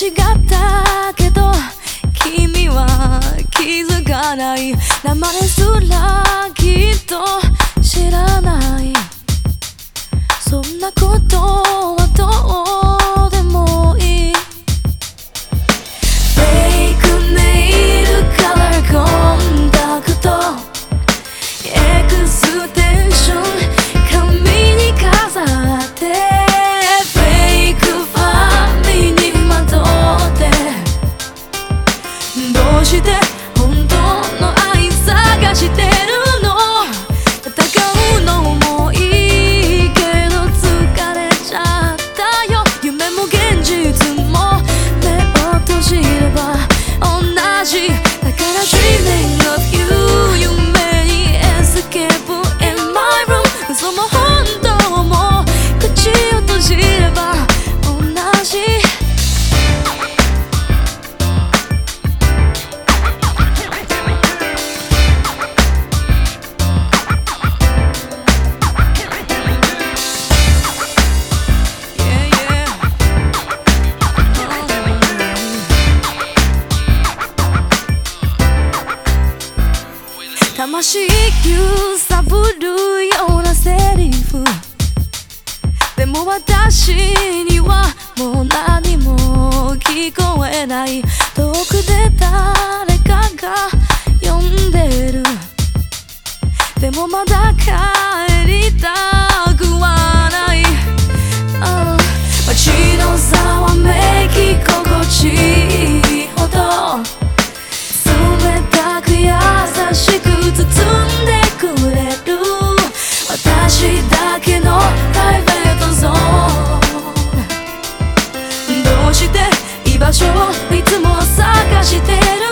違ったけど君は気づかない。名前すらきっと知らない。そんなことは魂揺さぶるようなセリフ。でも私にはもう何も聞こえない。遠くで誰かが呼んで te ter